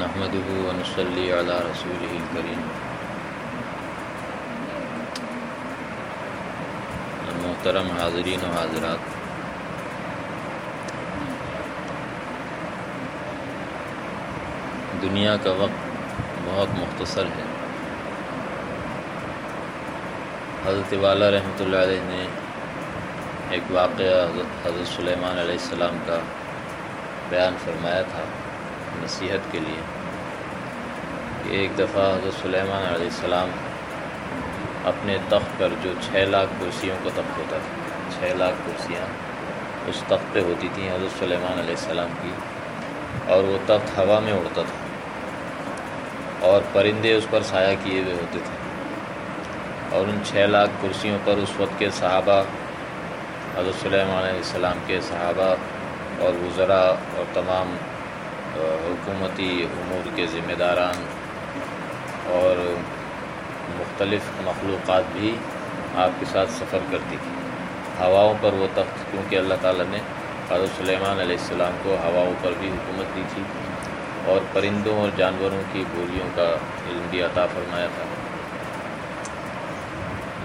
نحمده ونصلي على رسوله الكريم. محترم حاضرین و حاضرات. دنیا کا وقت بہت مختصر ہے۔ حضرت والا رحمۃ اللہ علیہ نے ایک واقعہ حضرت سلیمان علیہ السلام کا بیان فرمایا تھا۔ نصیحت کے لیے کہ ایک دفعہ حضرت سلیمان علیہ السلام اپنے تخت پر جو چھ لاکھ کرسیوں کا تخت ہوتا تھا، چھ لاکھ کرسیاں اس تخت پہ ہوتی تھیں حضرت سلیمان علیہ السلام کی، اور وہ تخت ہوا میں اڑتا تھا اور پرندے اس پر سایہ کیے ہوئے ہوتے تھے۔ اور ان چھ لاکھ کرسیوں پر اس وقت کے صحابہ، حضرت سلیمان علیہ السلام کے صحابہ اور وزراء اور تمام حکومتی امور کے ذمہ داران اور مختلف مخلوقات بھی آپ کے ساتھ سفر کرتی تھی ہواؤں پر وہ تخت، کیونکہ اللہ تعالیٰ نے حضرت سلیمان علیہ السلام کو ہواؤں پر بھی حکومت دی تھی اور پرندوں اور جانوروں کی بولیوں کا علم بھی عطا فرمایا تھا۔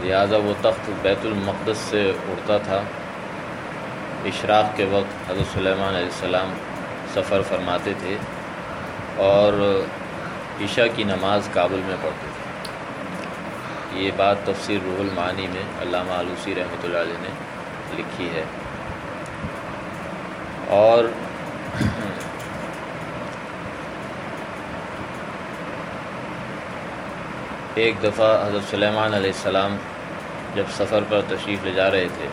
لہٰذا وہ تخت بیت المقدس سے اڑتا تھا۔ اشراق کے وقت حضرت سلیمان علیہ السلام سفر فرماتے تھے اور عشاء کی نماز کابل میں پڑھتے تھے۔ یہ بات تفسیر روح المعانی میں علامہ آلوسی رحمۃ اللہ علیہ نے لکھی ہے۔ اور ایک دفعہ حضرت سلیمان علیہ السلام جب سفر پر تشریف لے جا رہے تھے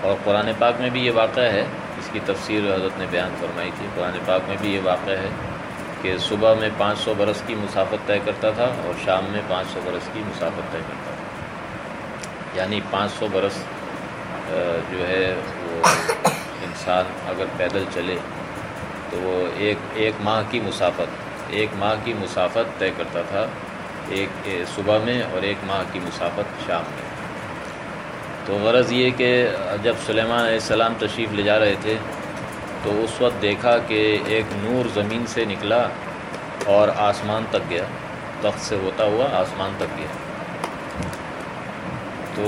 اور قرآن پاک میں بھی یہ واقعہ ہے اس کی تفسیر حضرت نے بیان فرمائی تھی۔ قرآن پاک میں بھی یہ واقعہ ہے کہ صبح میں پانچ سو برس کی مسافت طے کرتا تھا اور شام میں پانچ سو برس کی مسافت طے کرتا تھا۔ یعنی پانچ سو برس جو ہے وہ انسان اگر پیدل چلے تو وہ ایک ایک ماہ کی مسافت، ایک ماہ کی مسافت طے کرتا تھا، ایک، صبح میں اور ایک ماہ کی مسافت شام میں۔ تو غرض یہ کہ جب سلیمان علیہ السلام تشریف لے جا رہے تھے، تو اس وقت دیکھا کہ ایک نور زمین سے نکلا اور آسمان تک گیا۔ تخت سے ہوتا ہوا آسمان تک گیا۔ تو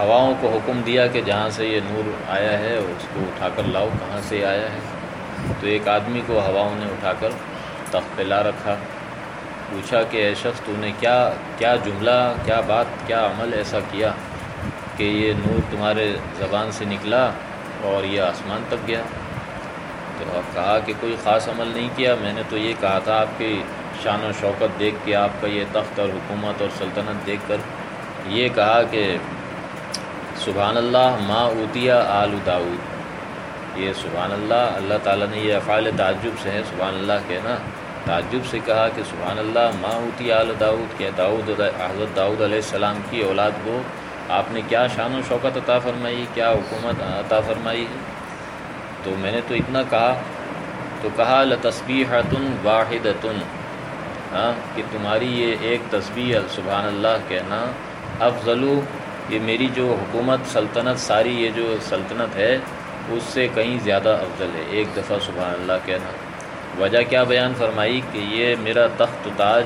ہواؤں کو حکم دیا کہ جہاں سے یہ نور آیا ہے، اس کو اٹھا کر لاؤ۔ کہاں سے آیا ہے؟ تو ایک آدمی کو ہواؤں نے اٹھا کر تخت پہ لا رکھا۔ پوچھا کہ اے شخص، تو نے کیا کیا جملہ، کیا بات، کیا عمل ایسا کیا؟ کہ یہ نور تمہارے زبان سے نکلا اور یہ آسمان تک گیا۔ تو کہا کہ کوئی خاص عمل نہیں کیا، میں نے تو یہ کہا تھا آپ کی شان و شوکت دیکھ کے، آپ کا یہ تخت اور حکومت اور سلطنت دیکھ کر۔ یہ کہا کہ سبحان اللہ، ما اوتیا آل داود یہ سبحان اللہ اللہ تعالیٰ نے یہ افعال تعجب سے ہے سبحان اللہ کہنا تعجب سے کہا کہ سبحان اللہ، ما اوتی آل داود کہ داؤد، حضرت داؤد علیہ السلام کی اولاد کو آپ نے کیا شان و شوکت عطا فرمائی، کیا حکومت عطا فرمائی؟ ہے تو میں نے تو اتنا کہا، تو کہا لتصبیحتن واحدتن ہاں کہ تمہاری یہ ایک تسبیح، سبحان اللہ کہنا افضلو یہ میری جو حکومت سلطنت، ساری یہ جو سلطنت ہے، اس سے کہیں زیادہ افضل ہے۔ ایک دفعہ سبحان اللہ کہنا۔ وجہ کیا بیان فرمائی؟ کہ یہ میرا تخت و تاج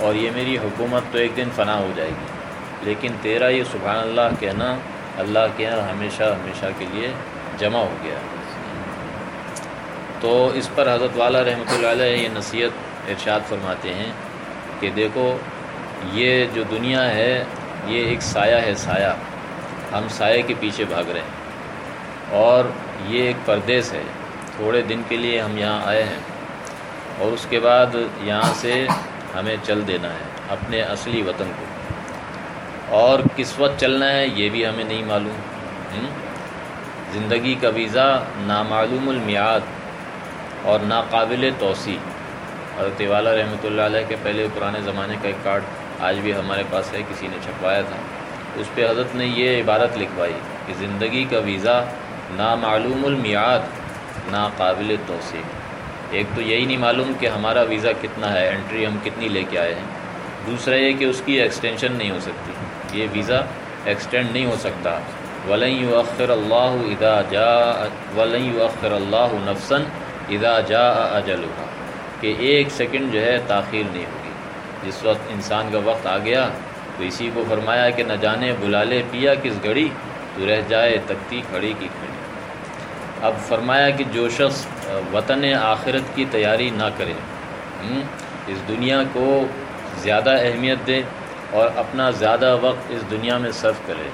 اور یہ میری حکومت تو ایک دن فنا ہو جائے گی۔ لیکن تیرا یہ سبحان اللہ کہنا اللہ کے یہاں ہمیشہ ہمیشہ کے لیے جمع ہو گیا۔ تو اس پر حضرت والا رحمۃ اللہ علیہ یہ نصیحت ارشاد فرماتے ہیں کہ دیکھو، یہ جو دنیا ہے، یہ ایک سایہ ہے، سایہ۔ ہم سائے کے پیچھے بھاگ رہے ہیں۔ اور یہ ایک پردیس ہے۔ تھوڑے دن کے لیے ہم یہاں آئے ہیں۔ اور اس کے بعد یہاں سے ہمیں چل دینا ہے، اپنے اصلی وطن کو۔ اور کس وقت چلنا ہے یہ بھی ہمیں نہیں معلوم۔ زندگی کا ویزا نامعلوم المیعاد اور ناقابل توسیع۔ حضرت والا رحمۃ اللہ علیہ کے پہلے پرانے زمانے کا ایک کارڈ آج بھی ہمارے پاس ہے، کسی نے چھپوایا تھا۔ اس پہ حضرت نے یہ عبارت لکھوائی کہ زندگی کا ویزا نامعلوم المیعاد، ناقابل توسیع۔ ایک تو یہی نہیں معلوم کہ ہمارا ویزا کتنا ہے انٹری ہم کتنی لے کے آئے ہیں۔ دوسرا یہ کہ اس کی ایکسٹینشن نہیں ہو سکتی۔ یہ ویزا ایکسٹینڈ نہیں ہو سکتا۔ ولیں اخر اللہ ادا جا ولیں اخر اللہ نفسن ادا جا اجلحا کہ ایک سیکنڈ جو ہے تاخیر نہیں ہوگی۔ جس وقت انسان کا وقت آ گیا، تو اسی کو فرمایا کہ نہ جانے بلا لے پیا کس گھڑی؟ تو رہ جائے تکتی کھڑی کی کھڑی اب فرمایا کہ جو شخص وطن آخرت کی تیاری نہ کرے اس دنیا کو زیادہ اہمیت دے اور اپنا زیادہ وقت اس دنیا میں صرف کرے،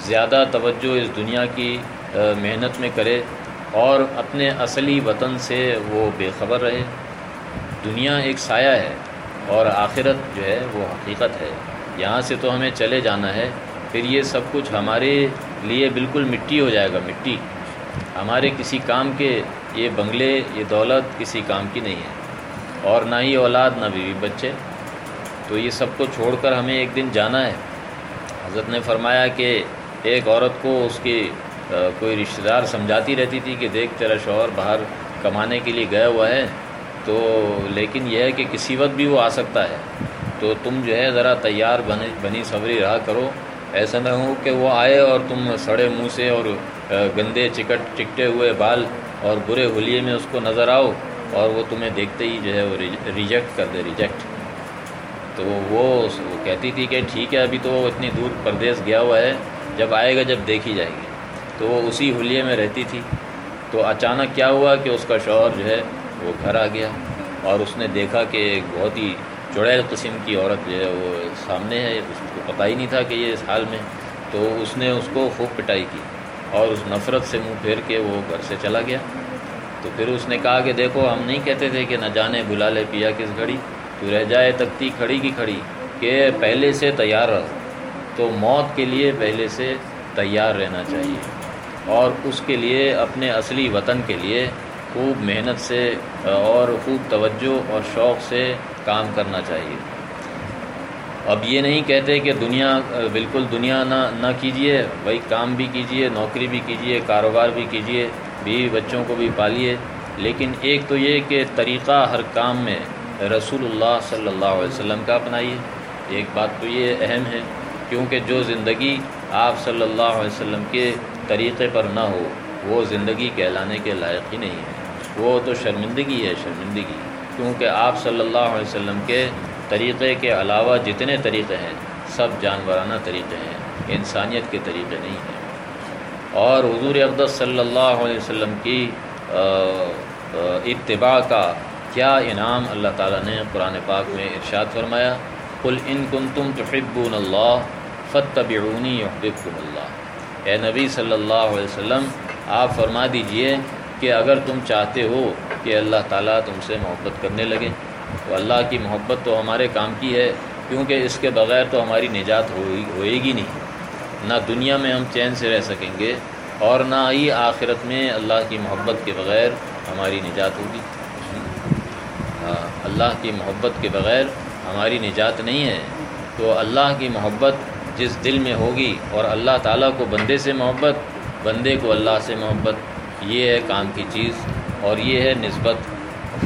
زیادہ توجہ اس دنیا کی محنت میں کرے اور اپنے اصلی وطن سے وہ بے خبر رہے۔ دنیا ایک سایہ ہے اور آخرت جو ہے وہ حقیقت ہے۔ یہاں سے تو ہمیں چلے جانا ہے، پھر یہ سب کچھ ہمارے لیے بالکل مٹی ہو جائے گا، مٹی۔ ہمارے کسی کام کے، یہ بنگلے، یہ دولت کسی کام کی نہیں ہے۔ اور نہ ہی اولاد، نہ بیوی، بچے۔ تو یہ سب کو چھوڑ کر ہمیں ایک دن جانا ہے۔ حضرت نے فرمایا کہ ایک عورت کو اس کی کوئی رشتہ دار سمجھاتی رہتی تھی کہ دیکھ تیرا شوہر باہر کمانے کے لیے گیا ہوا ہے۔ تو لیکن یہ ہے کہ کسی وقت بھی وہ آ سکتا ہے۔ تو تم جو ہے ذرا تیار بنی بنی صبری رہا کرو۔ ایسا نہ ہو کہ وہ آئے اور تم سڑے منہ سے اور گندے چکٹ، چکٹے ہوئے بال اور برے ہولیے میں اس کو نظر آؤ اور وہ تمہیں دیکھتے ہی جو ہے وہ ریجیکٹ کر دے، ریجیکٹ۔ تو وہ کہتی تھی کہ ٹھیک ہے، ابھی تو وہ اتنی دور پردیس گیا ہوا ہے، جب آئے گا جب دیکھی جائے گی۔ تو وہ اسی ہولیے میں رہتی تھی۔ تو اچانک کیا ہوا کہ اس کا شوہر جو ہے، وہ گھر آ گیا اور اس نے دیکھا کہ ایک بہت ہی چڑیل قسم کی عورت جو ہے، وہ سامنے ہے۔ اس کو پتہ ہی نہیں تھا کہ یہ اس حال میں۔ تو اس نے اس کو خوب پٹائی کی اور اس نفرت سے منہ پھیر کے وہ گھر سے چلا گیا۔ تو پھر اس نے کہا کہ دیکھو، ہم نہیں کہتے تھے کہ نہ جانے، بلا لے پیا کس گھڑی۔ تو رہ جائے تکتی کھڑی کی کھڑی کہ پہلے سے تیار رہو۔ تو موت کے لیے پہلے سے تیار رہنا چاہیے۔ اور اس کے لیے، اپنے اصلی وطن کے لیے خوب محنت سے اور خوب توجہ اور شوق سے کام کرنا چاہیے۔ اب یہ نہیں کہتے کہ دنیا، بالکل دنیا نہ نہ کیجیے بھائی کام بھی کیجیے نوکری بھی کیجیے کاروبار بھی کیجیے بیوی بچوں کو بھی پالیے لیکن ایک تو یہ کہ طریقہ ہر کام میں رسول اللہ صلی اللہ علیہ وسلم کا اپنائیے۔ ایک بات تو یہ اہم ہے، کیونکہ جو زندگی آپ صلی اللہ علیہ وسلم کے طریقے پر نہ ہو، وہ زندگی کہلانے کے لائق ہی نہیں ہے۔ وہ تو شرمندگی ہے، شرمندگی۔ کیونکہ آپ صلی اللہ علیہ وسلم کے طریقے کے علاوہ جتنے طریقے ہیں، سب جانورانہ طریقے ہیں، انسانیت کے طریقے نہیں ہیں۔ اور حضور اقدس صلی اللہ علیہ وسلم کی اتباع کا کیا انعام اللہ تعالیٰ نے قرآن پاک میں ارشاد فرمایا؟ کل ان کن تم تحبون اللہ فتبعونی یحببکم اللہ اے نبی صلی اللہ علیہ وسلم، آپ فرما دیجیے کہ اگر تم چاہتے ہو کہ اللہ تعالیٰ تم سے محبت کرنے لگے۔ تو اللہ کی محبت تو ہمارے کام کی ہے، کیونکہ اس کے بغیر تو ہماری نجات ہوئے گی نہیں۔ نہ دنیا میں ہم چین سے رہ سکیں گے اور نہ ہی آخرت میں اللہ کی محبت کے بغیر ہماری نجات ہوگی۔ اللہ کی محبت کے بغیر ہماری نجات نہیں ہے۔ تو اللہ کی محبت جس دل میں ہوگی اور اللہ تعالیٰ کو بندے سے محبت، بندے کو اللہ سے محبت، یہ ہے کام کی چیز۔ اور یہ ہے نسبت۔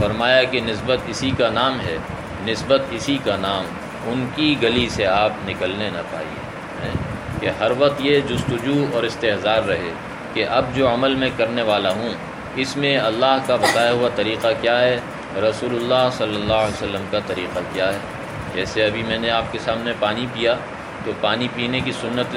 فرمایا کہ نسبت اسی کا نام ہے۔ نسبت اسی کا نام۔ ان کی گلی سے آپ نکلنے نہ پائیے۔ کہ ہر وقت یہ جستجو اور استحظار رہے کہ اب جو عمل میں کرنے والا ہوں، اس میں اللہ کا بتایا ہوا طریقہ کیا ہے؟ رسول اللہ صلی اللہ علیہ وسلم کا طریقہ کیا ہے؟ جیسے ابھی میں نے آپ کے سامنے پانی پیا، تو پانی پینے کی سنت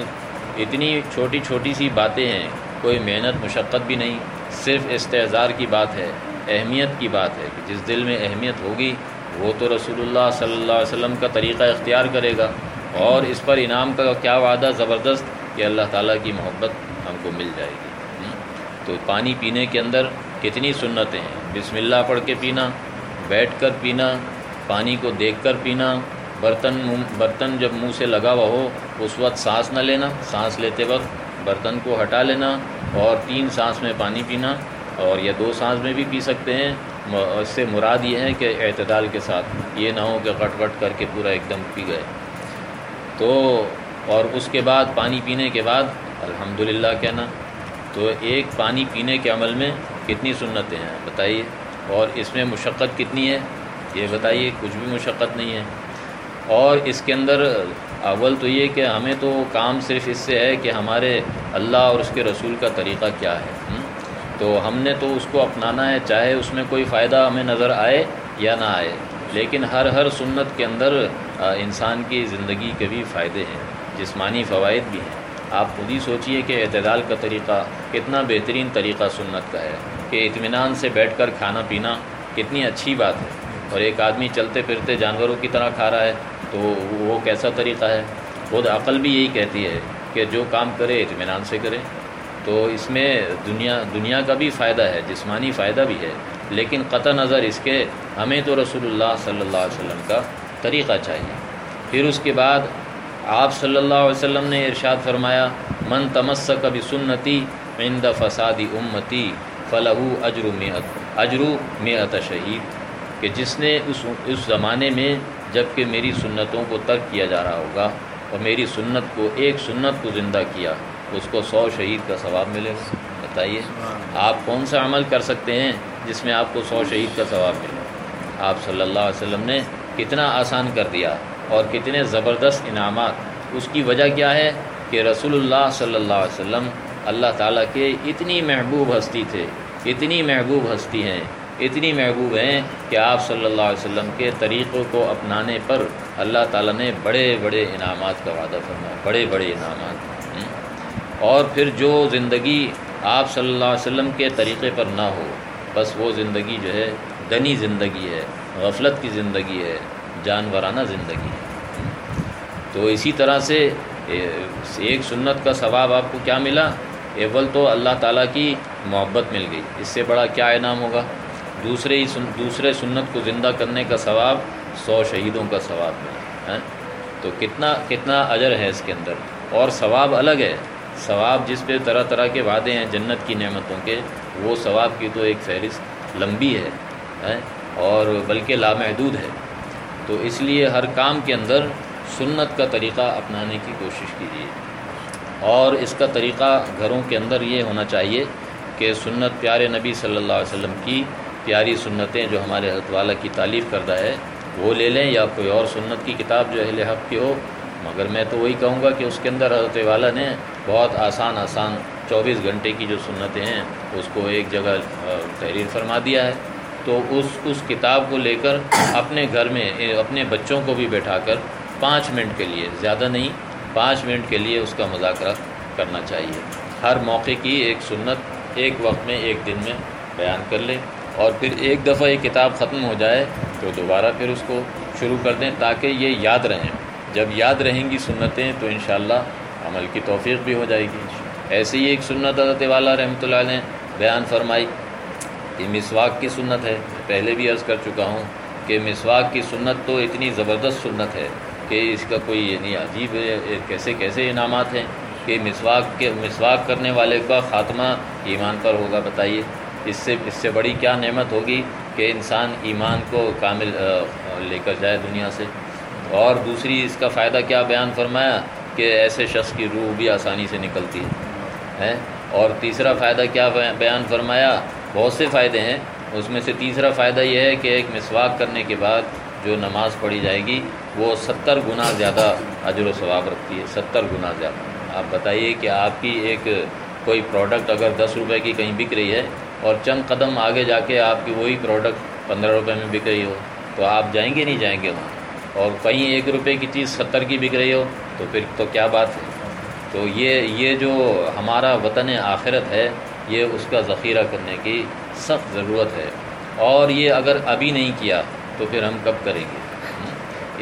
اتنی چھوٹی چھوٹی سی باتیں ہیں، کوئی محنت مشقت بھی نہیں، صرف استحظار کی بات ہے، اہمیت کی بات ہے کہ جس دل میں اہمیت ہوگی، وہ تو رسول اللہ صلی اللہ علیہ وسلم کا طریقہ اختیار کرے گا۔ اور اس پر انعام کا کیا وعدہ؟ زبردست کہ اللہ تعالیٰ کی محبت ہم کو مل جائے گی۔ تو پانی پینے کے اندر کتنی سنتیں ہیں؟ بسم اللہ پڑھ کے پینا بیٹھ کر پینا، پانی کو دیکھ کر پینا، برتن برتن جب منہ سے لگا ہوا ہو، اس وقت سانس نہ لینا۔ سانس لیتے وقت برتن کو ہٹا لینا اور تین سانس میں پانی پینا اور یا دو سانس میں بھی پی سکتے ہیں۔ اس سے مراد یہ ہے کہ اعتدال کے ساتھ، یہ نہ ہو کہ کٹ کٹ کر کے پورا ایک دم پی گئے۔ تو، اور اس کے بعد پانی پینے کے بعد الحمد کہنا، تو ایک پانی پینے کے عمل میں کتنی سنتیں ہیں؟ بتائیے۔ اور اس میں مشقت کتنی ہے؟ یہ بتائیے، کچھ بھی مشقت نہیں ہے۔ اور اس کے اندر اول تو یہ کہ ہمیں تو کام صرف اس سے ہے کہ ہمارے اللہ اور اس کے رسول کا طریقہ کیا ہے تو ہم نے تو اس کو اپنانا ہے، چاہے اس میں کوئی فائدہ ہمیں نظر آئے یا نہ آئے۔ لیکن ہر ہر سنت کے اندر انسان کی زندگی کے بھی فائدے ہیں، جسمانی فوائد بھی ہیں۔ آپ خود ہی سوچئے کہ اعتدال کا طریقہ کتنا بہترین طریقہ سنت کا ہے۔ کہ اطمینان سے بیٹھ کر کھانا پینا کتنی اچھی بات ہے۔ اور ایک آدمی چلتے پھرتے جانوروں کی طرح کھا رہا ہے تو وہ کیسا طریقہ ہے؟ خود عقل بھی یہی کہتی ہے کہ جو کام کرے اطمینان سے کرے۔ تو اس میں دنیا دنیا کا بھی فائدہ ہے، جسمانی فائدہ بھی ہے۔ لیکن قطع نظر اس کے ہمیں تو رسول اللہ صلی اللہ علیہ وسلم کا طریقہ چاہیے۔ پھر اس کے بعد آپ صلی اللہ علیہ وسلم نے ارشاد فرمایا، من تمس کبھی سنتی عند فسادی امتی فلاح اجرو میت اجرو میت شہید کہ جس نے اس اس زمانے میں جبکہ میری سنتوں کو ترک کیا جا رہا ہوگا اور میری سنت کو ایک سنت کو زندہ کیا اس کو سو شہید کا ثواب ملے۔ بتائیے آپ کون سا عمل کر سکتے ہیں جس میں آپ کو سو شہید کا ثواب ملے؟ آپ صلی اللہ علیہ وسلم نے کتنا آسان کر دیا اور کتنے زبردست انعامات۔ اس کی وجہ کیا ہے کہ رسول اللہ صلی اللہ علیہ وسلم اللہ تعالیٰ کے اتنی محبوب ہستی تھے، اتنی محبوب ہستی ہیں، اتنی محبوب ہیں کہ آپ صلی اللہ علیہ وسلم کے طریقوں کو اپنانے پر اللہ تعالیٰ نے بڑے بڑے انعامات کا وعدہ فرمایا، بڑے بڑے انعامات۔ اور پھر جو زندگی آپ صلی اللہ علیہ وسلم کے طریقے پر نہ ہو، بس وہ زندگی جو ہے دنی زندگی ہے، غفلت کی زندگی ہے، جانورانہ زندگی ہے۔ تو اسی طرح سے ایک سنت کا ثواب آپ کو کیا ملا؟ اول تو اللہ تعالیٰ کی محبت مل گئی۔ اس سے بڑا کیا انعام ہوگا؟ دوسرے ہی سن، دوسرے سنت کو زندہ کرنے کا ثواب سو شہیدوں کا ثواب ملا تو کتنا کتنا اجر ہے اس کے اندر؟ اور ثواب الگ ہے۔ ثواب جس پہ طرح طرح کے وعدے ہیں جنت کی نعمتوں کے، وہ ثواب کی تو ایک فہرست لمبی ہے اور بلکہ لامحدود ہے۔ تو اس لیے ہر کام کے اندر سنت کا طریقہ اپنانے کی کوشش کیجیے۔ اور اس کا طریقہ گھروں کے اندر یہ ہونا چاہیے کہ سنت پیارے نبی صلی اللہ علیہ وسلم کی پیاری سنتیں جو ہمارے حضرت والا کی تعلیف کردہ ہے، وہ لے لیں یا کوئی اور سنت کی کتاب جو اہل حق کی ہو۔ مگر میں تو وہی کہوں گا کہ اس کے اندر حضرت والا نے بہت آسان آسان چوبیس گھنٹے کی جو سنتیں ہیں، اس کو ایک جگہ تحریر فرما دیا ہے۔ تو اس اس کتاب کو لے کر اپنے گھر میں اپنے بچوں کو بھی بیٹھا کر پانچ منٹ کے لیے، زیادہ نہیں پانچ منٹ کے لیے اس کا مذاکرہ کرنا چاہیے۔ ہر موقع کی ایک سنت ایک وقت میں، ایک دن میں بیان کر لیں اور پھر ایک دفعہ یہ کتاب ختم ہو جائے تو دوبارہ پھر اس کو شروع کر دیں تاکہ یہ یاد رہیں۔ جب یاد رہیں گی سنتیں تو انشاءاللہ عمل کی توفیق بھی ہو جائے گی۔ ایسے ہی ایک سنت حضرت والا رحمۃ اللہ علیہ بیان فرمائی کہ مسواک کی سنت ہے۔ پہلے بھی عرض کر چکا ہوں کہ مسواک کی سنت تو اتنی زبردست سنت ہے۔ کہ اس کا کوئی یعنی عجیب کیسے کیسے انعامات ہیں کہ مسواک کے، مسواک کرنے والے کا خاتمہ ایمان پر ہوگا بتائیے۔ اس سے اس سے بڑی کیا نعمت ہوگی کہ انسان ایمان کو کامل لے کر جائے دنیا سے۔ اور دوسری، اس کا فائدہ کیا بیان فرمایا کہ ایسے شخص کی روح بھی آسانی سے نکلتی ہے اور تیسرا فائدہ کیا بیان فرمایا، بہت سے فائدے ہیں۔ اس میں سے تیسرا فائدہ یہ ہے کہ ایک مسواک کرنے کے بعد جو نماز پڑھی جائے گی، وہ ستر گنا زیادہ اجر و ثواب رکھتی ہے، ستر گنا زیادہ۔ آپ بتائیے کہ آپ کی ایک کوئی پروڈکٹ اگر دس روپے کی کہیں بک رہی ہے اور چند قدم آگے جا کے آپ کی وہی پروڈکٹ پندرہ روپے میں بک رہی ہو، تو آپ جائیں گے نہیں جائیں گے وہاں؟ اور کہیں ایک روپے کی چیز ستر کی بک رہی ہو، تو پھر تو کیا بات ہے؟ تو یہ یہ جو ہمارا وطن آخرت ہے، یہ اس کا ذخیرہ کرنے کی سخت ضرورت ہے۔ اور یہ اگر ابھی نہیں کیا تو پھر ہم کب کریں گے؟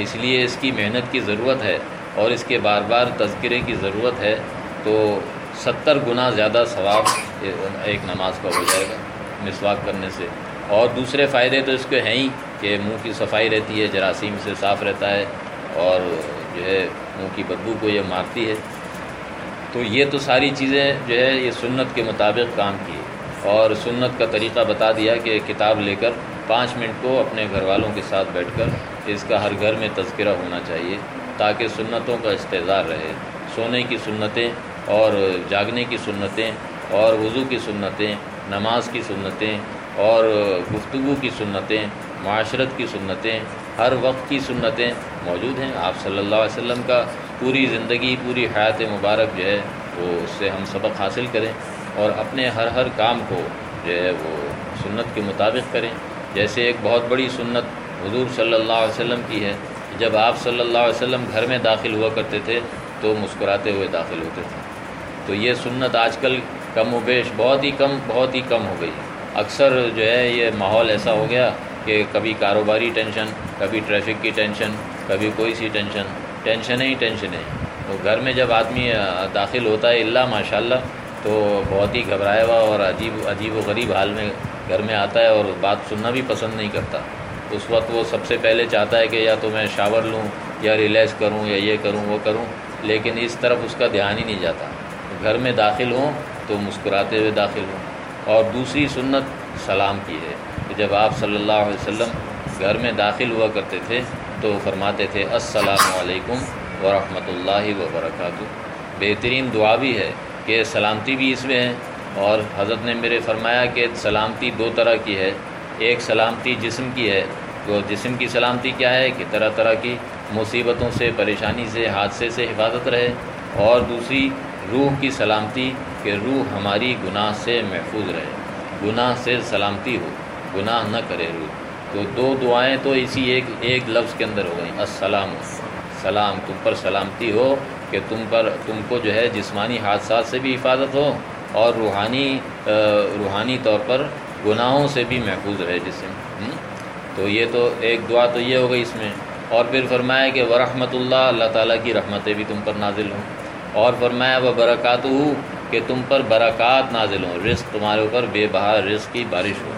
اس لیے اس کی محنت کی ضرورت ہے اور اس کے بار بار تذکرے کی ضرورت ہے تو ستر گنا زیادہ ثواب ایک نماز کا ہو جائے گا مسواک کرنے سے۔ اور دوسرے فائدے تو اس کے ہیں ہی کہ منہ کی صفائی رہتی ہے، جراثیم سے صاف رہتا ہے اور جو ہے منہ کی بدبو کو یہ مارتی ہے۔ تو یہ تو ساری چیزیں جو ہے یہ سنت کے مطابق کام کی اور سنت کا طریقہ بتا دیا کہ کتاب لے کر پانچ منٹ کو اپنے گھر والوں کے ساتھ بیٹھ کر اس کا ہر گھر میں تذکرہ ہونا چاہیے تاکہ سنتوں کا استظار رہے۔ سونے کی سنتیں اور جاگنے کی سنتیں اور وضو کی سنتیں، نماز کی سنتیں اور گفتگو کی سنتیں، معاشرت کی سنتیں، ہر وقت کی سنتیں موجود ہیں۔ آپ صلی اللہ علیہ وسلم کا پوری زندگی، پوری حیات مبارک جو ہے وہ اس سے ہم سبق حاصل کریں اور اپنے ہر ہر کام کو جو ہے وہ سنت کے مطابق کریں۔ جیسے ایک بہت بڑی سنت حضور صلی اللہ علیہ وسلم کی ہے جب آپ صلی اللہ علیہ وسلم گھر میں داخل ہوا کرتے تھے تو مسکراتے ہوئے داخل ہوتے تھے۔ تو یہ سنت آج کل کم و بیش بہت ہی کم، بہت ہی کم ہو گئی اکثر جو ہے یہ ماحول ایسا ہو گیا کہ کبھی کاروباری ٹینشن، کبھی ٹریفک کی ٹینشن، کبھی کوئی سی ٹینشن ٹینشن ہی ٹینشن ہے۔ تو گھر میں جب آدمی داخل ہوتا ہے، اللہ ماشاء اللہ تو بہت ہی گھبرایا ہوا اور عجیب عجیب و غریب حال میں گھر میں آتا ہے اور بات سننا بھی پسند نہیں کرتا۔ اس وقت وہ سب سے پہلے چاہتا ہے کہ یا تو میں شاور لوں یا ریلیکس کروں یا یہ کروں وہ کروں، لیکن اس طرف اس کا دھیان ہی نہیں جاتا۔ گھر میں داخل ہوں تو مسکراتے ہوئے داخل ہوں۔ اور دوسری سنت سلام کی ہے۔ کہ جب آپ صلی اللہ علیہ وسلم گھر میں داخل ہوا کرتے تھے تو فرماتے تھے، السلام علیکم ورحمۃ اللہ وبرکاتہ۔ بہترین دعا بھی ہے۔ کہ سلامتی بھی اس میں ہے اور حضرت نے میرے فرمایا کہ سلامتی دو طرح کی ہے، ایک سلامتی جسم کی ہے، تو جسم کی سلامتی کیا ہے؟ کہ طرح طرح کی مصیبتوں سے، پریشانی سے، حادثے سے حفاظت رہے اور دوسری روح کی سلامتی کہ روح ہماری گناہ سے محفوظ رہے، گناہ سے سلامتی ہو، گناہ نہ کرے روح۔ تو دو دعائیں تو اسی ایک ایک لفظ کے اندر ہو گئیں، السلام۔ سلام، تم پر سلامتی ہو کہ تم پر تم کو جو ہے جسمانی حادثات سے بھی حفاظت ہو اور روحانی روحانی طور پر گناہوں سے بھی محفوظ رہے جسم۔ تو یہ تو ایک دعا تو یہ ہو گئی اس میں۔ اور پھر فرمایا کہ ورحمۃ اللہ اللہ تعالیٰ کی رحمتیں بھی تم پر نازل ہوں۔ اور فرمایا وہ برکات ہو کہ تم پر برکات نازل ہوں۔ رزق تمہارے اوپر بے بہار رزق کی بارش ہو۔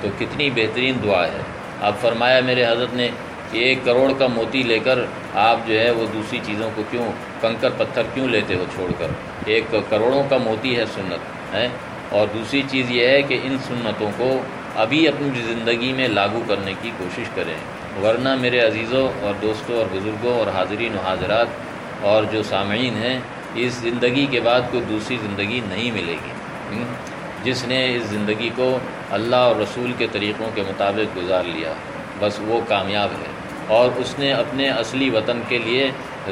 تو کتنی بہترین دعا ہے۔ اب فرمایا میرے حضرت نے کہ ایک کروڑ کا موتی لے کر آپ جو ہے وہ دوسری چیزوں کو کیوں کنکر پتھر کیوں لیتے ہو چھوڑ کر؟ ایک کروڑوں کا موتی ہے سنت ہے اور دوسری چیز یہ ہے کہ ان سنتوں کو ابھی اپنی زندگی میں لاگو کرنے کی کوشش کریں۔ ورنہ میرے عزیزوں اور دوستوں اور بزرگوں اور حاضرین و حاضرات اور جو سامعین ہیں، اس زندگی کے بعد کوئی دوسری زندگی نہیں ملے گی۔ جس نے اس زندگی کو اللہ اور رسول کے طریقوں کے مطابق گزار لیا، بس وہ کامیاب ہے۔ اور اس نے اپنے اصلی وطن کے لیے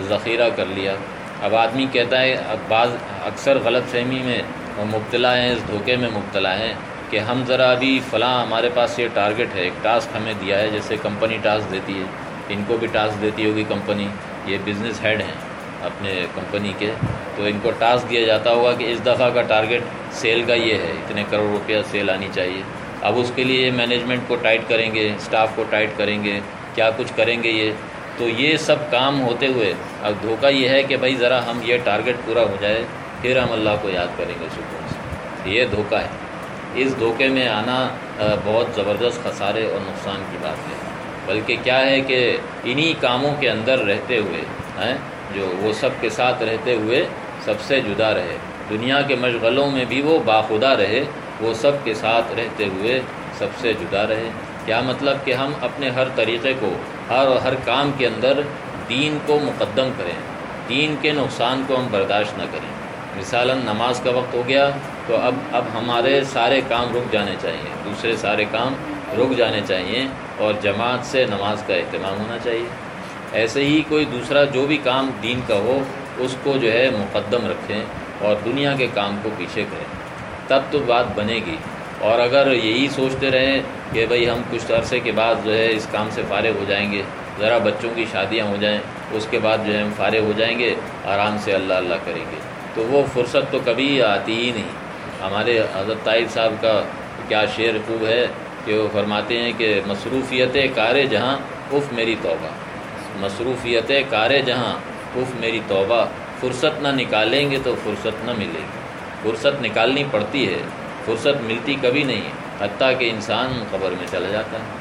ذخیرہ کر لیا۔ اب آدمی کہتا ہے، اب بعض اکثر غلط فہمی میں مبتلا ہیں، اس دھوکے میں مبتلا ہیں کہ ہم ذرا ابھی فلاں ہمارے پاس یہ ٹارگٹ ہے، ایک ٹاسک ہمیں دیا ہے، جیسے کمپنی ٹاسک دیتی ہے۔ ان کو بھی ٹاسک دیتی ہوگی کمپنی، یہ بزنس ہیڈ ہیں اپنے کمپنی کے۔ تو ان کو ٹاسک دیا جاتا ہوگا کہ اس دفعہ کا ٹارگٹ سیل کا یہ ہے، اتنے کروڑ روپیہ سیل آنی چاہیے۔ اب اس کے لیے مینجمنٹ کو ٹائٹ کریں گے اسٹاف کو ٹائٹ کریں گے کیا کچھ کریں گے یہ؟ تو یہ سب کام ہوتے ہوئے اب دھوکہ یہ ہے کہ بھائی ذرا ہم یہ ٹارگٹ پورا ہو جائے، پھر ہم اللہ کو یاد کریں گے سکون سے۔ یہ دھوکہ ہے۔ اس دھوکے میں آنا بہت زبردست خسارے اور نقصان کی بات ہے۔ بلکہ کیا ہے کہ انہی کاموں کے اندر رہتے ہوئے ہیں جو وہ سب کے ساتھ رہتے ہوئے سب سے جدا رہے۔ دنیا کے مشغلوں میں بھی وہ باخدا رہے، وہ سب کے ساتھ رہتے ہوئے سب سے جدا رہے۔ کیا مطلب کہ ہم اپنے ہر طریقے کو، ہر ہر کام کے اندر دین کو مقدم کریں، دین کے نقصان کو ہم برداشت نہ کریں۔ مثالاً نماز کا وقت ہو گیا تو اب اب ہمارے سارے کام رک جانے چاہیے، دوسرے سارے کام رک جانے چاہیے اور جماعت سے نماز کا اہتمام ہونا چاہیے۔ ایسے ہی کوئی دوسرا جو بھی کام دین کا ہو، اس کو جو ہے مقدم رکھیں اور دنیا کے کام کو پیچھے کریں۔ تب تو بات بنے گی۔ اور اگر یہی سوچتے رہیں کہ بھئی ہم کچھ عرصے کے بعد جو ہے اس کام سے فارغ ہو جائیں گے، ذرا بچوں کی شادیاں ہو جائیں، اس کے بعد جو ہے ہم فارغ ہو جائیں گے، آرام سے اللہ اللہ کریں گے۔ تو وہ فرصت تو کبھی آتی ہی نہیں۔ ہمارے حضرت طائف صاحب کا کیا شعر خوب ہے کہ وہ فرماتے ہیں کہ مصروفیت کار جہاں، اف میری توبہ۔ مصروفیت کار جہاں، اف میری توبہ۔ فرصت نہ نکالیں گے تو فرصت نہ ملے گی۔ فرصت نکالنی پڑتی ہے۔ فرصت ملتی کبھی نہیں حتیٰ کہ انسان قبر میں چلا جاتا ہے۔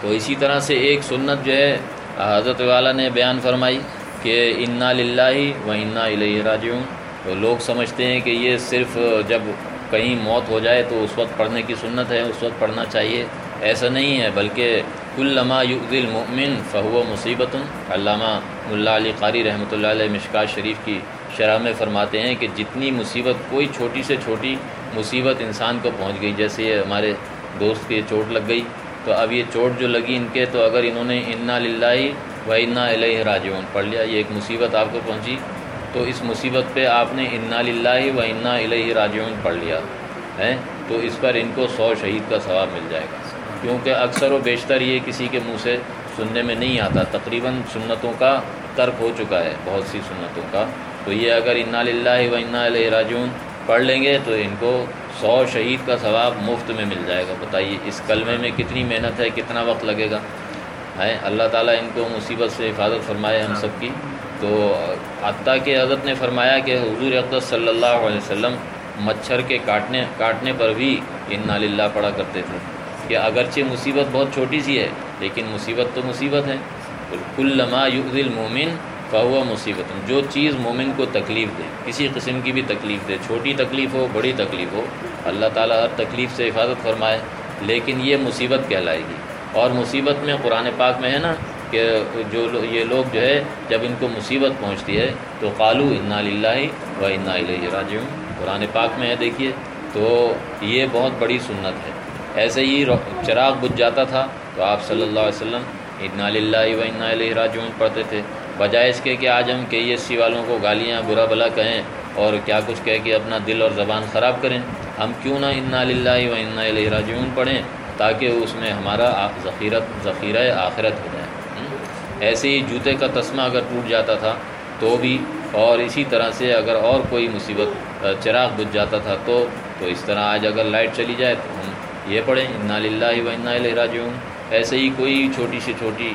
تو اسی طرح سے ایک سنت جو ہے، حضرت والا نے بیان فرمائی کہ انا للہ و انا الیہ راجعون۔ تو لوگ سمجھتے ہیں کہ یہ صرف جب کہیں موت ہو جائے تو اس وقت پڑھنے کی سنت ہے، اس وقت پڑھنا چاہیے۔ ایسا نہیں ہے، بلکہ کلما یؤذی المؤمن فہو مصیبت علامہ ملا علی قاری رحمۃ اللہ علیہ مشکات شریف کی شرح میں فرماتے ہیں کہ جتنی مصیبت کوئی چھوٹی سے چھوٹی مصیبت انسان کو پہنچ گئی۔ جیسے یہ ہمارے دوست کی چوٹ لگ گئی، تو اب یہ چوٹ جو لگی ان کے، تو اگر انہوں نے انا للہ و انا علیہ راجعون، پڑھ لیا، یہ ایک مصیبت آپ کو پہنچی، تو اس مصیبت پہ آپ نے انا للہ و انا علیہ راجعون پڑھ لیا ہے تو اس پر ان کو سو شہید کا ثواب مل جائے گا۔ کیونکہ اکثر و بیشتر یہ کسی کے منہ سے سننے میں نہیں آتا۔ تقریباً سنتوں کا ترک ہو چکا ہے، بہت سی سنتوں کا۔ تو یہ اگر انا للہ و انا علیہ راجون پڑھ لیں گے تو ان کو سو شہید کا ثواب مفت میں مل جائے گا۔ بتائیے اس کلمے میں کتنی محنت ہے، کتنا وقت لگے گا؟ ہے اللہ تعالیٰ ان کو مصیبت سے حفاظت فرمائے ہم سب کی۔ تو عطا کے حضرت نے فرمایا کہ حضور اقدس صلی اللہ علیہ وسلم مچھر کے کاٹنے کاٹنے پر بھی ان للہ پڑا کرتے تھے۔ کہ اگرچہ مصیبت بہت چھوٹی سی ہے، لیکن مصیبت تو مصیبت ہے۔ کل لمحہ المومن فہو مصیبت۔ جو چیز مومن کو تکلیف دے، کسی قسم کی بھی تکلیف دے، چھوٹی تکلیف ہو، بڑی تکلیف ہو، اللہ تعالیٰ ہر تکلیف سے حفاظت فرمائے، لیکن یہ مصیبت کہلائے گی۔ اور مصیبت میں قرآن پاک میں ہے نا کہ جو یہ لوگ جو ہے، جب ان کو مصیبت پہنچتی ہے، تو قالو انا للہ و انا الیہ راجعون۔ قرآن پاک میں ہے، دیکھیے، تو یہ بہت بڑی سنت ہے۔ ایسے ہی چراغ بجھ جاتا تھا، تو آپ صلی اللہ علیہ وسلم انا للہ و انا علیہ راجعون پڑھتے تھے۔ بجائے اس کے کہ آج ہم کے ایس سی والوں کو گالیاں برا بلا کہیں اور کیا کچھ کہہ کے اپنا دل اور زبان خراب کریں۔ ہم کیوں نہ انا للہ و انا علیہ راجعون پڑھیں تاکہ اس میں ہمارا ذخیرت، ذخیرہ آخرت ہو جائے۔ ایسے ہی جوتے کا تسمہ اگر ٹوٹ جاتا تھا تو بھی، اور اسی طرح سے اگر اور کوئی مصیبت چراغ بجھ جاتا تھا تو تو اس طرح آج اگر لائٹ چلی جائے تو ہم یہ پڑھیں۔ انا للہ و انا علیہ راجعون۔ ایسے ہی کوئی چھوٹی سی چھوٹی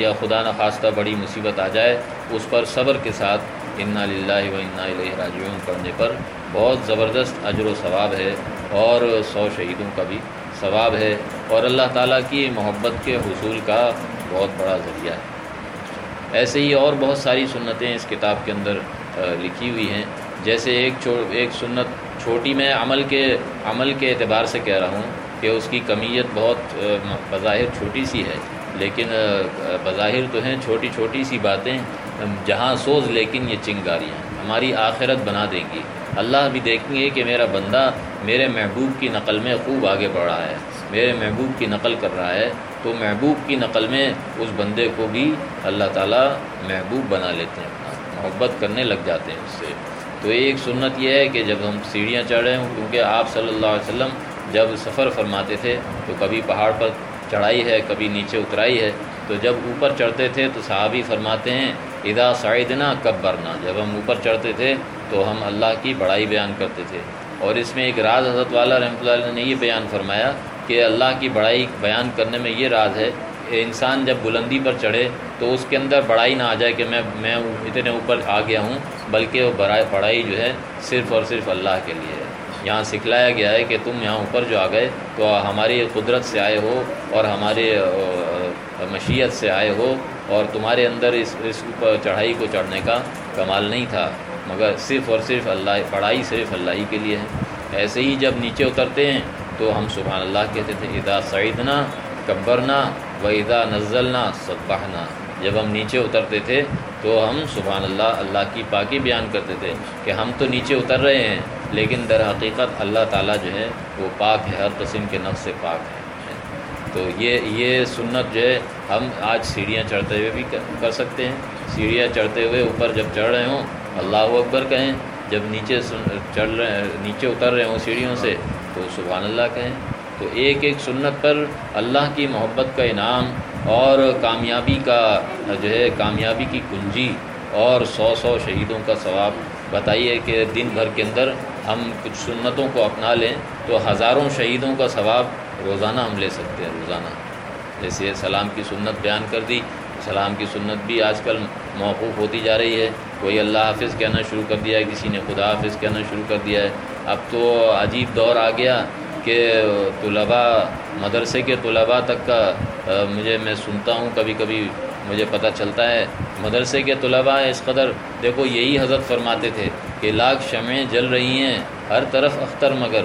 یا خدا نخواستہ بڑی مصیبت آ جائے، اس پر صبر کے ساتھ انا للہ و انا علیہ راجعون پڑھنے پر بہت زبردست اجر و ثواب ہے اور سو شہیدوں کا بھی ثواب ہے اور اللہ تعالیٰ کی محبت کے حصول کا بہت بڑا ذریعہ ہے۔ ایسے ہی اور بہت ساری سنتیں اس کتاب کے اندر لکھی ہوئی ہیں۔ جیسے ایک ایک سنت چھوٹی میں عمل کے عمل کے اعتبار سے کہہ رہا ہوں کہ اس کی کمیت بہت بظاہر چھوٹی سی ہے، لیکن بظاہر تو ہیں چھوٹی چھوٹی سی باتیں جہاں سوز لیکن یہ چنگاریاں ہماری آخرت بنا دیں گی۔ اللہ بھی دیکھیں گے کہ میرا بندہ میرے محبوب کی نقل میں خوب آگے بڑھ رہا ہے، میرے محبوب کی نقل کر رہا ہے، تو محبوب کی نقل میں اس بندے کو بھی اللہ تعالیٰ محبوب بنا لیتے ہیں محبت کرنے لگ جاتے ہیں اس سے۔ تو ایک سنت یہ ہے کہ جب ہم سیڑھیاں چڑھ رہے ہوں کیونکہ آپ صلی اللہ علیہ وسلم جب سفر فرماتے تھے تو کبھی پہاڑ پر چڑھائی ہے، کبھی نیچے اترائی ہے۔ تو جب اوپر چڑھتے تھے تو صحابی فرماتے ہیں ادا سعیدنا کب برنا جب ہم اوپر چڑھتے تھے تو ہم اللہ کی بڑائی بیان کرتے تھے۔ اور اس میں ایک راز حضرت والا رحمۃ اللہ علیہ نے یہ بیان فرمایا کہ اللہ کی بڑائی بیان کرنے میں یہ راز ہے کہ انسان جب بلندی پر چڑھے تو اس کے اندر بڑائی نہ آ جائے کہ میں میں اتنے اوپر آ گیا ہوں، بلکہ وہ بڑائی جو ہے صرف اور صرف اللہ کے لیے۔ ہے یہاں سکھلایا گیا ہے کہ تم یہاں اوپر جو آ گئے تو ہماری قدرت سے آئے ہو اور ہمارے مشیت سے آئے ہو اور تمہارے اندر اس اس اوپر چڑھائی کو چڑھنے کا کمال نہیں تھا، مگر صرف اور صرف اللہ، پڑھائی صرف اللہ ہی کے لیے ہے۔ ایسے ہی جب نیچے اترتے ہیں تو ہم سبحان اللہ کہتے تھے ادا سعیدنا کبرنا و ادا نزلنا صبحنا جب ہم نیچے اترتے تھے تو ہم سبحان اللہ اللہ کی پاکی بیان کرتے تھے کہ ہم تو نیچے اتر رہے ہیں لیکن در حقیقت اللہ تعالیٰ جو ہے وہ پاک ہے، ہر قسم کے نفس سے پاک ہے۔ تو یہ یہ سنت جو ہے، ہم آج سیڑھیاں چڑھتے ہوئے بھی کر سکتے ہیں۔ سیڑھیاں چڑھتے ہوئے اوپر جب چڑھ رہے ہوں، اللہ اکبر کہیں، جب نیچے چڑھ رہے، نیچے اتر رہے ہوں سیڑھیوں سے، تو سبحان اللہ کہیں۔ تو ایک ایک سنت پر اللہ کی محبت کا انعام اور کامیابی کا جو ہے، کامیابی کی کنجی اور سو سو شہیدوں کا ثواب۔ بتائیے کہ دن بھر کے اندر ہم کچھ سنتوں کو اپنا لیں تو ہزاروں شہیدوں کا ثواب روزانہ ہم لے سکتے ہیں، روزانہ۔ جیسے سلام کی سنت بیان کر دی، سلام کی سنت بھی آج کل موقوف ہوتی جا رہی ہے۔ کوئی اللہ حافظ کہنا شروع کر دیا ہے، کسی نے خدا حافظ کہنا شروع کر دیا ہے۔ اب تو عجیب دور آ گیا کہ طلباء مدرسے کے طلباء تک کا مجھے میں سنتا ہوں، کبھی کبھی مجھے پتہ چلتا ہے مدرسے کے طلباء اس قدر دیکھو یہی حضرت فرماتے تھے کہ لاکھ شمعیں جل رہی ہیں ہر طرف اختر مگر،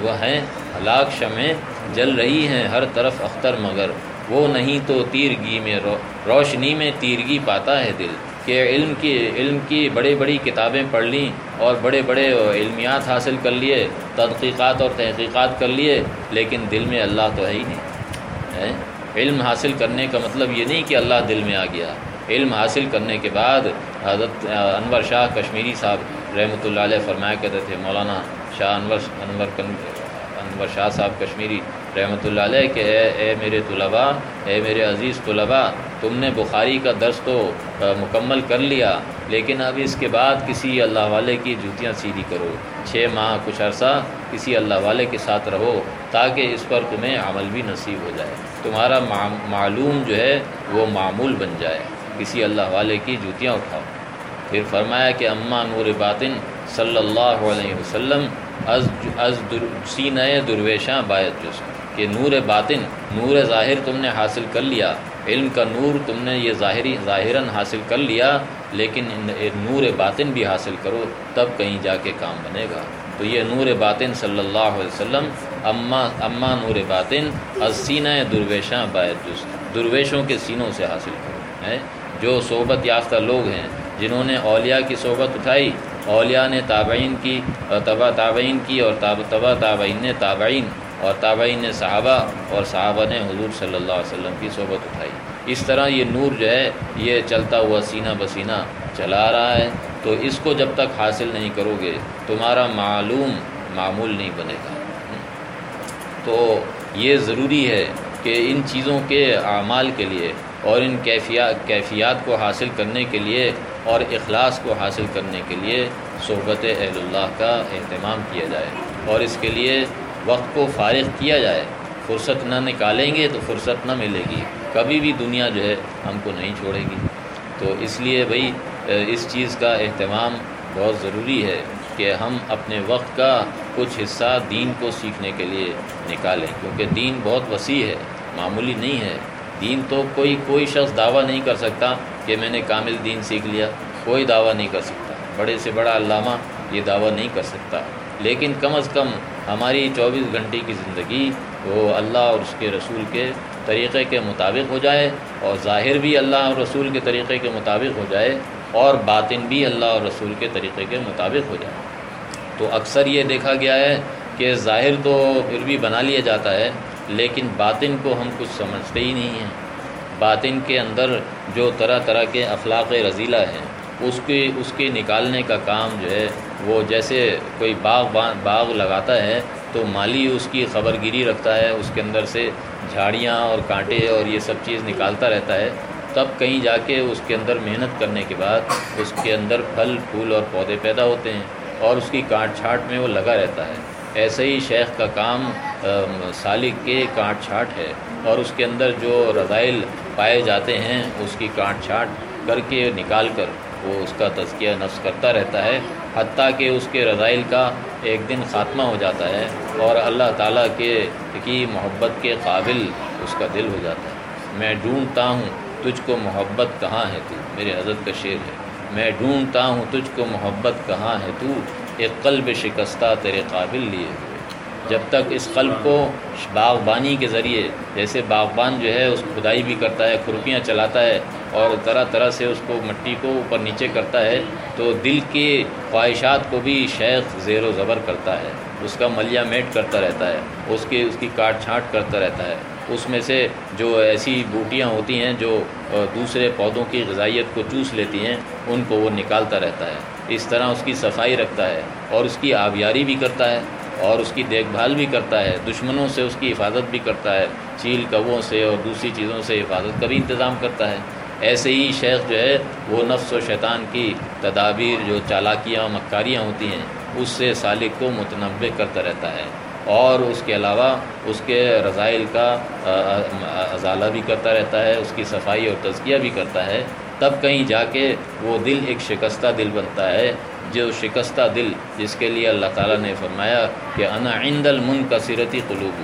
وہ ہیں لاکھ شمعیں جل رہی ہیں ہر طرف اختر مگر۔ وہ نہیں تو تیرگی میں روشنی میں تیرگی پاتا ہے دل کہ علم کی علم کی بڑی بڑی کتابیں پڑھ لیں اور بڑے بڑے علمیات حاصل کر لیے تحقیقات اور تحقیقات کر لیے، لیکن دل میں اللہ تو ہے ہی نہیں۔ علم حاصل کرنے کا مطلب یہ نہیں کہ اللہ دل میں آ گیا۔ علم حاصل کرنے کے بعد حضرت انور شاہ کشمیری صاحب رحمۃ اللہ علیہ فرمایا کہتے تھے، مولانا شاہ انور انور انور شاہ صاحب کشمیری رحمۃ اللہ علیہ کہ اے اے میرے طلباء، اے میرے عزیز طلباء، تم نے بخاری کا درس تو مکمل کر لیا، لیکن اب اس کے بعد کسی اللہ والے کی جوتیاں سیدھی کرو۔ چھ ماہ کچھ عرصہ کسی اللہ والے کے ساتھ رہو تاکہ اس پر تمہیں عمل بھی نصیب ہو جائے۔ تمہارا معلوم جو ہے وہ معمول بن جائے۔ کسی اللہ والے کی جوتیاں اٹھاؤ۔ پھر فرمایا کہ اماں نور باطن صلی اللہ علیہ وسلم از از در سینہ درویشاں باعث جسم کہ نور باطن، نور ظاہر تم نے حاصل کر لیا۔ علم کا نور تم نے یہ ظاہری ظاہراً حاصل کر لیا، لیکن نور باطن بھی حاصل کرو، تب کہیں جا کے کام بنے گا۔ تو یہ نور باطن صلی اللہ علیہ وسلم اماں اماں نور باطن حسینہ درویشاں باعث جس۔ درویشوں کے سینوں سے حاصل کرو ہے جو صحبت یافتہ لوگ ہیں، جنہوں نے اولیاء کی صحبت اٹھائی، اولیاء نے تابعین کی تبا تابعین کی، اور تبا تابعین نے تابعین، اور تابعین نے صحابہ، اور صحابہ نے حضور صلی اللہ علیہ وسلم کی صحبت اٹھائی۔ اس طرح یہ نور جو ہے، یہ چلتا ہوا سینہ بسینہ چلا رہا ہے۔ تو اس کو جب تک حاصل نہیں کرو گے، تمہارا معلوم معمول نہیں بنے گا۔ تو یہ ضروری ہے کہ ان چیزوں کے اعمال کے لیے اور ان کیفیات کیفیات کو حاصل کرنے کے لیے اور اخلاص کو حاصل کرنے کے لیے صحبت اہل اللہ کا اہتمام کیا جائے اور اس کے لیے وقت کو فارغ کیا جائے۔ فرصت نہ نکالیں گے تو فرصت نہ ملے گی۔ کبھی بھی دنیا جو ہے ہم کو نہیں چھوڑے گی۔ تو اس لیے بھائی، اس چیز کا اہتمام بہت ضروری ہے کہ ہم اپنے وقت کا کچھ حصہ دین کو سیکھنے کے لیے نکالیں۔ کیونکہ دین بہت وسیع ہے، معمولی نہیں ہے۔ دین تو کوئی کوئی شخص دعویٰ نہیں کر سکتا کہ میں نے کامل دین سیکھ لیا، کوئی دعویٰ نہیں کر سکتا۔ بڑے سے بڑا علامہ یہ دعویٰ نہیں کر سکتا۔ لیکن کم از کم ہماری چوبیس گھنٹے کی زندگی وہ اللہ اور اس کے رسول کے طریقے کے مطابق ہو جائے اور ظاہر بھی اللہ اور رسول کے طریقے کے مطابق ہو جائے اور باطن بھی اللہ اور رسول کے طریقے کے مطابق ہو جائے۔ تو اکثر یہ دیکھا گیا ہے کہ ظاہر تو پھر بھی بنا لیا جاتا ہے لیکن باطن کو ہم کچھ سمجھتے ہی نہیں ہیں۔ باطن کے اندر جو طرح طرح کے اخلاق رضیلہ ہیں، اس کے اس کے نکالنے کا کام جو ہے، وہ جیسے کوئی باغ باغ لگاتا ہے تو مالی اس کی خبر گیری رکھتا ہے، اس کے اندر سے جھاڑیاں اور کانٹے اور یہ سب چیز نکالتا رہتا ہے۔ تب کہیں جا کے اس کے اندر محنت کرنے کے بعد اس کے اندر پھل، پھول اور پودے پیدا ہوتے ہیں اور اس کی کانٹ چھانٹ میں وہ لگا رہتا ہے۔ ایسے ہی شیخ کا کام سالک کے کانٹ چھانٹ ہے اور اس کے اندر جو رضائل پائے جاتے ہیں، اس کی کانٹ چھانٹ کر کے نکال کر وہ اس کا تزکیہ نفس کرتا رہتا ہے، حتیٰ کہ اس کے رضائل کا ایک دن خاتمہ ہو جاتا ہے اور اللہ تعالیٰ کے کی محبت کے قابل اس کا دل ہو جاتا ہے۔ میں ڈھونڈتا ہوں تجھ کو محبت کہاں ہے تو، میرے حضرت کا شعر ہے۔ میں ڈھونڈتا ہوں تجھ کو محبت کہاں ہے تو ایک قلب شکستہ تیرے قابل لیے ہوئے۔ جب تک اس قلب کو باغبانی کے ذریعے، جیسے باغبان جو ہے، اس کھدائی بھی کرتا ہے، کھرپیاں چلاتا ہے اور طرح طرح سے اس کو مٹی کو اوپر نیچے کرتا ہے، تو دل کے خواہشات کو بھی شیخ زیر و زبر کرتا ہے۔ اس کا ملیا میٹ کرتا رہتا ہے، اس کے، اس کی کاٹ چھانٹ کرتا رہتا ہے۔ اس میں سے جو ایسی بوٹیاں ہوتی ہیں جو دوسرے پودوں کی غذائیت کو چوس لیتی ہیں، ان کو وہ نکالتا رہتا ہے۔ اس طرح اس کی صفائی رکھتا ہے اور اس کی آبیاری بھی کرتا ہے اور اس کی دیکھ بھال بھی کرتا ہے، دشمنوں سے اس کی حفاظت بھی کرتا ہے، چیل کووں سے اور دوسری چیزوں سے حفاظت کا بھی انتظام کرتا ہے۔ ایسے ہی شیخ جو ہے، وہ نفس و شیطان کی تدابیر، جو چالاکیاں، مکاریاں ہوتی ہیں، اس سے سالک کو متنوع کرتا رہتا ہے۔ اور اس کے علاوہ اس کے رضائل کا ازالہ بھی کرتا رہتا ہے، اس کی صفائی اور تزکیہ بھی کرتا ہے۔ تب کہیں جا کے وہ دل ایک شکستہ دل بنتا ہے، جو شکستہ دل، جس کے لیے اللہ تعالیٰ نے فرمایا کہ انا عند المن کا قلوب۔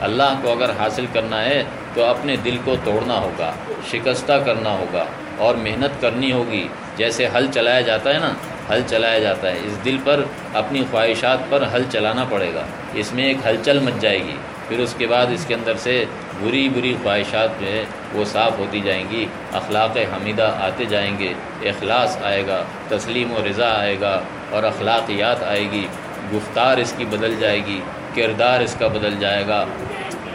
اللہ کو اگر حاصل کرنا ہے تو اپنے دل کو توڑنا ہوگا، شکستہ کرنا ہوگا اور محنت کرنی ہوگی۔ جیسے حل چلایا جاتا ہے نا، حل چلایا جاتا ہے۔ اس دل پر، اپنی خواہشات پر حل چلانا پڑے گا۔ اس میں ایک ہلچل مچ جائے گی۔ پھر اس کے بعد اس کے اندر سے بری بری خواہشات جو ہے وہ صاف ہوتی جائیں گی، اخلاق حمیدہ آتے جائیں گے، اخلاص آئے گا، تسلیم و رضا آئے گا اور اخلاقیات آئے گی، گفتار اس کی بدل جائے گی، کردار اس کا بدل جائے گا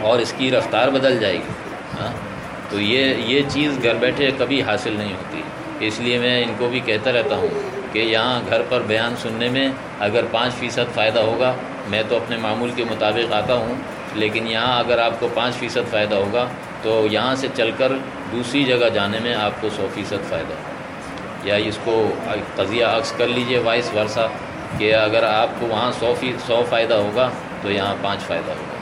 اور اس کی رفتار بدل جائے گی۔ ہاں؟ تو یہ یہ چیز گھر بیٹھے کبھی حاصل نہیں ہوتی۔ اس لیے میں ان کو بھی کہتا رہتا ہوں کہ یہاں گھر پر بیان سننے میں اگر پانچ فیصد فائدہ ہوگا، میں تو اپنے معمول کے مطابق آتا ہوں۔ لیکن یہاں اگر آپ کو پانچ فیصد فائدہ ہوگا، تو یہاں سے چل کر دوسری جگہ جانے میں آپ کو سو فیصد فائدہ۔ ہوگا یا اس کو قضیہ عکس کر لیجیے وائس ورثہ، کہ اگر آپ کو وہاں سو فی، سو فائدہ ہوگا، تو یہاں پانچ فائدہ ہوگا۔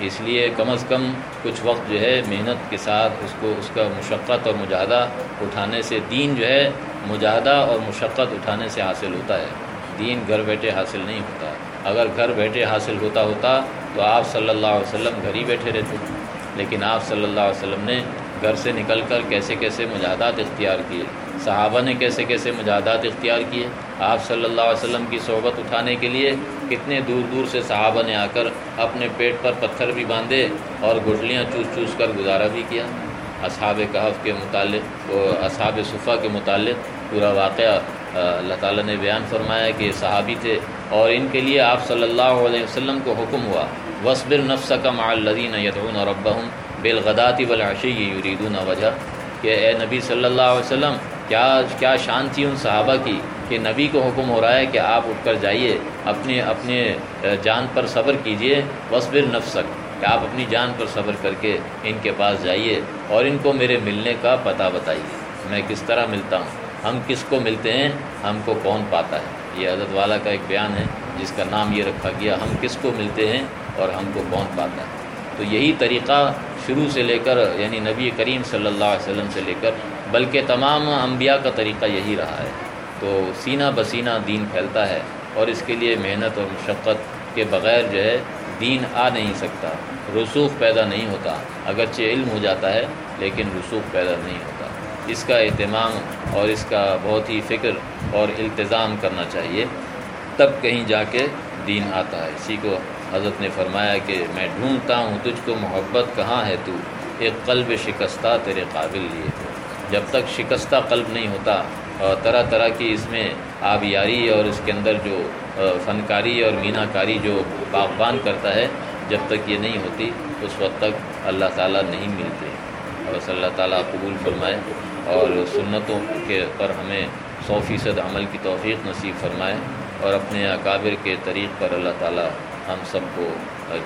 اس لیے کم از کم کچھ وقت جو ہے محنت کے ساتھ اس کو، اس کا مشقت اور مجاہدہ اٹھانے سے، دین جو ہے مجاہدہ اور مشقت اٹھانے سے حاصل ہوتا ہے۔ دین گھر بیٹھے حاصل نہیں ہوتا۔ اگر گھر بیٹھے حاصل ہوتا ہوتا تو آپ صلی اللہ علیہ وسلم گھر ہی بیٹھے رہتے۔ لیکن آپ صلی اللہ علیہ وسلم نے گھر سے نکل کر کیسے کیسے مجاہدات اختیار کیے؟ صحابہ نے کیسے کیسے مجاہدات اختیار کیے؟ آپ صلی اللہ علیہ وسلم کی صحبت اٹھانے کے لیے کتنے دور دور سے صحابہ نے آ کر اپنے پیٹ پر پتھر بھی باندھے اور گٹلیاں چوس چوس کر گزارا بھی کیا؟ اصحاب کہف کے متعلق، اصحاب صفحہ کے متعلق پورا واقعہ اللہ تعالیٰ نے بیان فرمایا کہ صحابی تھے اور ان کے لیے آپ صلی اللہ علیہ وسلم کو حکم ہوا وصبر نفس کا معلدین یدعون ربهم بالغداتی بالعشی یریدون وجہ کہ اے نبی صلی اللہ علیہ وسلم، کیا کیا شان تھی ان صحابہ کی کہ نبی کو حکم ہو رہا ہے کہ آپ اٹھ کر جائیے، اپنے اپنے جان پر صبر کیجیے وصبر نفسک کہ آپ اپنی جان پر صبر کر کے ان کے پاس جائیے اور ان کو میرے ملنے کا پتہ بتائیے۔ میں کس طرح ملتا ہوں؟ ہم کس کو ملتے ہیں، ہم کو کون پاتا ہے؟ یہ حضرت والا کا ایک بیان ہے، جس کا نام یہ رکھا گیا، ہم کس کو ملتے ہیں اور ہم کو کون پاتا ہے؟ تو یہی طریقہ شروع سے لے کر یعنی نبی کریم صلی اللہ علیہ وسلم سے لے کر، بلکہ تمام انبیاء کا طریقہ یہی رہا ہے۔ تو سینہ بسینہ دین پھیلتا ہے اور اس کے لیے محنت اور مشقت کے بغیر جو ہے، دین آ نہیں سکتا، رسوخ پیدا نہیں ہوتا، اگرچہ علم ہو جاتا ہے، لیکن رسوخ پیدا نہیں ہوتا۔ اس کا اہتمام اور اس کا بہت ہی فکر اور التظام کرنا چاہیے۔ تب کہیں جا کے دین آتا ہے۔ اسی کو حضرت نے فرمایا کہ میں ڈھونڈتا ہوں، تجھ کو محبت کہاں ہے تو؟ ایک قلب شکستہ تیرے قابل لیے۔ جب تک شکستہ قلب نہیں ہوتا اور طرح طرح کی اس میں آبیاری اور اس کے اندر جو فنکاری اور مینہ کاری جو باغبان کرتا ہے، جب تک یہ نہیں ہوتی، اس وقت تک اللہ تعالیٰ نہیں ملتے۔ اور صلی اللہ تعالیٰ قبول فرمائے۔ اور سنتوں کے پر ہمیں سو فیصد عمل کی توفیق نصیب فرمائے اور اپنے اکابر کے طریق پر اللہ تعالیٰ ہم سب کو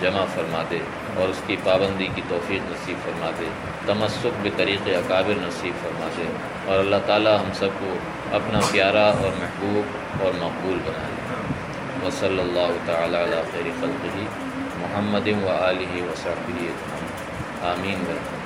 جمع فرما دے اور اس کی پابندی کی توفیق نصیب فرما دے، تمسک بطریق اکابر نصیب فرما دے اور اللہ تعالیٰ ہم سب کو اپنا پیارا اور محبوب اور مقبول بنا دے و صلی اللہ تعالیٰ علیہ خیر خلقی محمد و علیہ وصحب آمین ورحمۃ